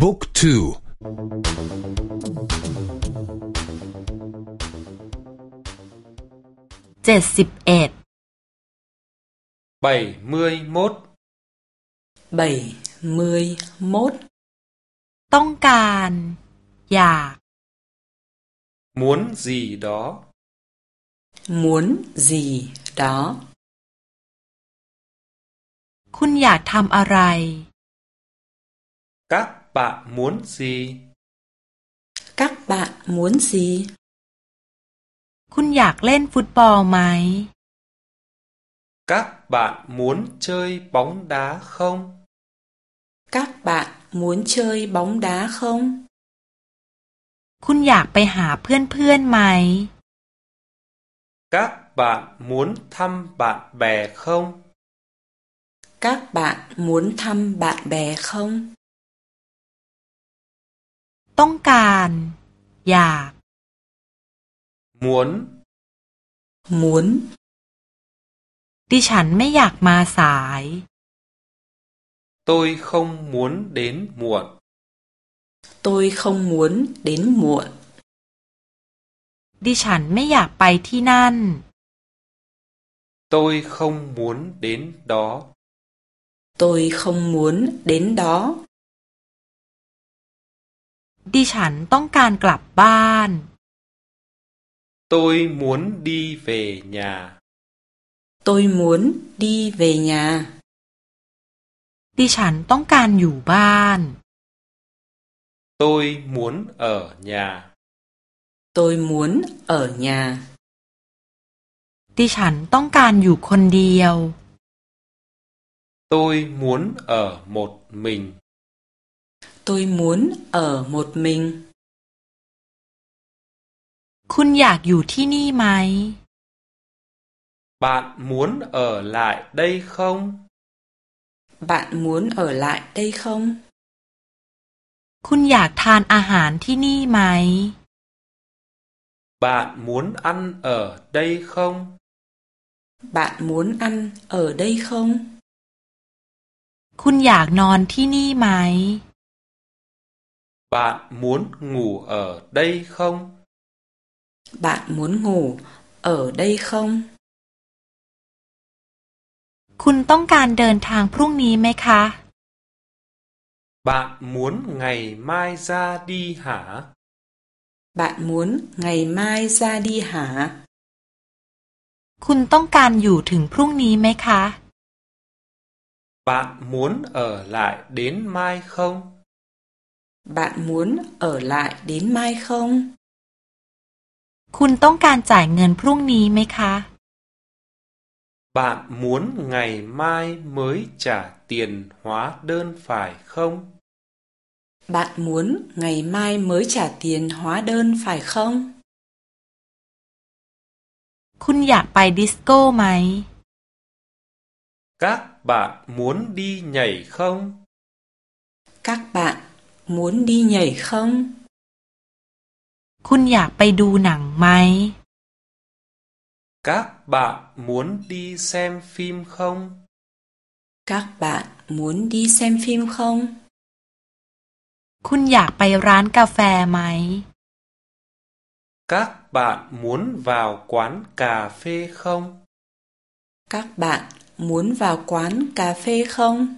บุ๊กทูเจ็ดสิบเอ็ด bảy mươi mốt bảy mươi mốt ต้องการ อยาก muốn gì đó muốn gì đó คุณอยากทำอะไร các bạn muốn gì các bạn muốn gì คุณอยากเล่นฟุตบอลไหม các bạn muốn chơi bóng đá không các bạn muốn chơi bóng đá không คุณอยากไปหาเพื่อนๆไหม các bạn muốn thăm bạn bè không các bạn muốn thăm bạn bè không ต้องการ อยาก muốn muốn ดิฉันไม่อยากมาสาย tôi không muốn đến muộn tôi không muốn đến muộn ดิฉันไม่อยากไปที่นั่น tôi không muốn đến đó tôi không muốn đến đó ดิฉันต้องการกลับบ้าน tôi muốn đi về nhà tôi muốn đi về nhà ดิฉันต้องการอยู่บ้าน tôi muốn ở nhà tôi muốn ở nhà ดิฉันต้องการอยู่คนเดียว tôi muốn ở một mình tôi muốn ở một mình คุณอยากอยู่ที่นี่ไหม bạn muốn ở lại đây không bạn muốn ở lại đây không คุณอยากทานอาหารที่นี่ไหม bạn muốn ăn ở đây không bạn muốn ăn ở đây không คุณอยากนอนที่นี่ไหม bạn muốn ngủ ở đây không bạn muốn ngủ ở đây không คุณต้องการเดินทางพรุ่งนี้ไหมคะ bạn muốn ngày mai ra đi hả bạn muốn ngày mai ra đi hả คุณต้องการอยู่ถึงพรุ่งนี้ไหมคะ bạn muốn ở lại đến mai không bạn muốn ở lại đến mai không คุณต้องการจ่ายเงินพรุ่งนี้ไหมคะ bạn muốn ngày mai mới trả tiền hóa đơn phải không bạn muốn ngày mai mới trả tiền hóa đơn phải không คุณอยากไปดิสโก้ไหม các bạn muốn đi nhảy không các bạn muốn đi nhảy không คุณอยากไปดูหนังไหม các bạn muốn đi xem phim không các bạn muốn đi xem phim không คุณอยากไปร้านกาแฟไหม các bạn muốn vào quán cà phê không các bạn muốn vào quán cà phê không